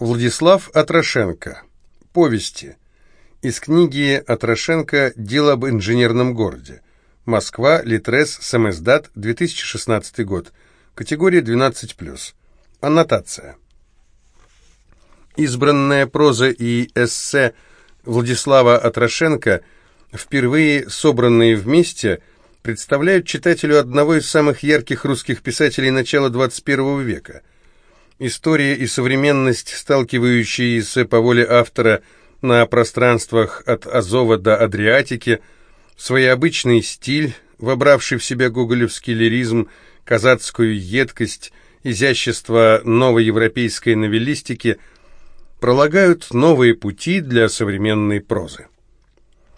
Владислав Атрошенко. Повести. Из книги Атрошенко «Дело об инженерном городе». Москва, Литрес, Самиздат, 2016 год. Категория 12+. Аннотация. Избранная проза и эссе Владислава Атрошенко, впервые собранные вместе, представляют читателю одного из самых ярких русских писателей начала XXI века – История и современность, сталкивающиеся по воле автора на пространствах от Азова до Адриатики, своеобычный стиль, вобравший в себя гоголевский лиризм, казацкую едкость, изящество новой европейской новеллистики, пролагают новые пути для современной прозы.